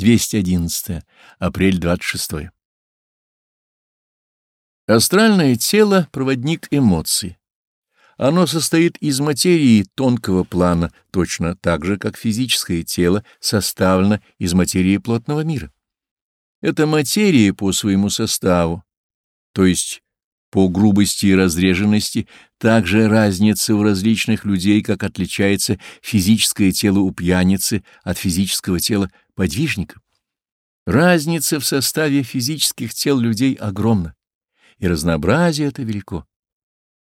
211. Апрель 26. Астральное тело — проводник эмоций. Оно состоит из материи тонкого плана, точно так же, как физическое тело составлено из материи плотного мира. Это материя по своему составу, то есть по грубости и разреженности, также разница в различных людей, как отличается физическое тело у пьяницы от физического тела подвижников. Разница в составе физических тел людей огромна, и разнообразие это велико.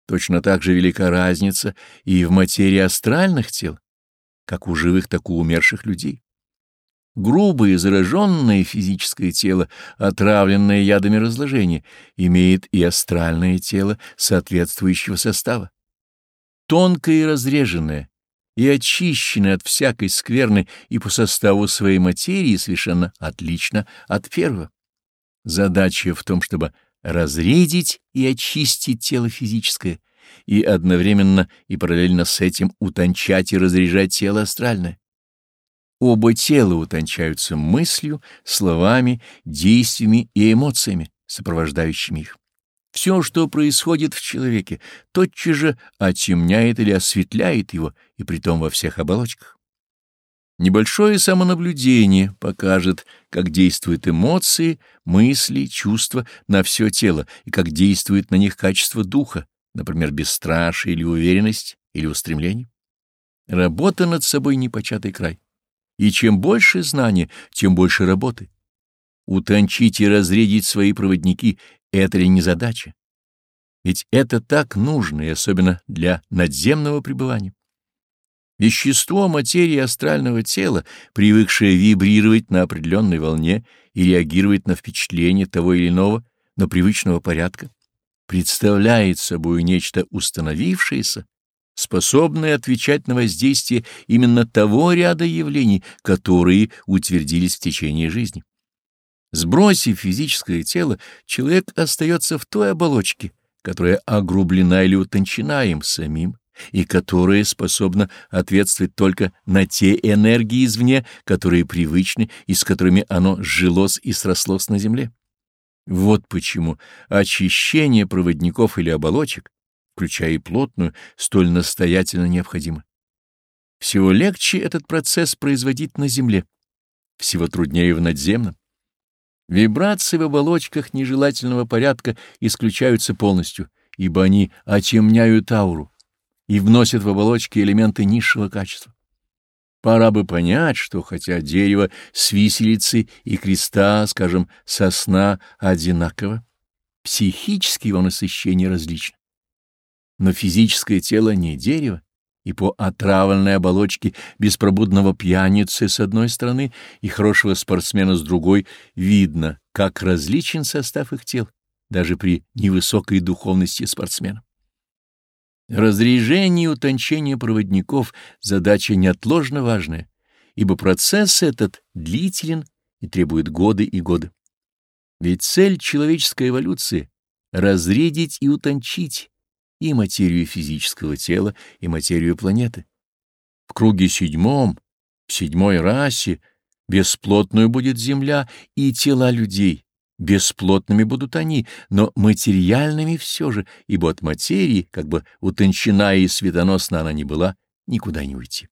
Точно так же велика разница и в материи астральных тел, как у живых, так и у умерших людей. Грубое, зараженное физическое тело, отравленное ядами разложения, имеет и астральное тело соответствующего состава. Тонкое и разреженное, и очищены от всякой скверны и по составу своей материи совершенно отлично от первого. Задача в том, чтобы разредить и очистить тело физическое, и одновременно и параллельно с этим утончать и разряжать тело астральное. Оба тела утончаются мыслью, словами, действиями и эмоциями, сопровождающими их. Все, что происходит в человеке, тотчас же отемняет или осветляет его, и притом во всех оболочках. Небольшое самонаблюдение покажет, как действуют эмоции, мысли, чувства на все тело и как действует на них качество духа, например, бесстрашие или уверенность или устремление. Работа над собой — непочатый край. И чем больше знания, тем больше работы утончить и разрядить свои проводники — это ли не задача? Ведь это так нужно, и особенно для надземного пребывания. Вещество материи астрального тела, привыкшее вибрировать на определенной волне и реагировать на впечатление того или иного, но привычного порядка, представляет собой нечто установившееся, способное отвечать на воздействие именно того ряда явлений, которые утвердились в течение жизни. Сбросив физическое тело, человек остается в той оболочке, которая огрублена или утончена им самим, и которая способна ответствовать только на те энергии извне, которые привычны и с которыми оно жилось и срослось на земле. Вот почему очищение проводников или оболочек, включая и плотную, столь настоятельно необходимо. Всего легче этот процесс производить на земле, всего труднее в надземном. Вибрации в оболочках нежелательного порядка исключаются полностью, ибо они отемняют ауру и вносят в оболочки элементы низшего качества. Пора бы понять, что хотя дерево с виселицей и креста, скажем, сосна одинаково, психически его насыщение различно. Но физическое тело не дерево, и по отравленной оболочке беспробудного пьяницы с одной стороны и хорошего спортсмена с другой видно, как различен состав их тел, даже при невысокой духовности спортсмена. Разрежение и утончение проводников — задача неотложно важная, ибо процесс этот длителен и требует годы и годы. Ведь цель человеческой эволюции — разредить и утончить, и материю физического тела, и материю планеты. В круге седьмом, в седьмой расе, бесплотную будет земля и тела людей. Бесплотными будут они, но материальными все же, ибо от материи, как бы утончена и светоносна она не была, никуда не уйти.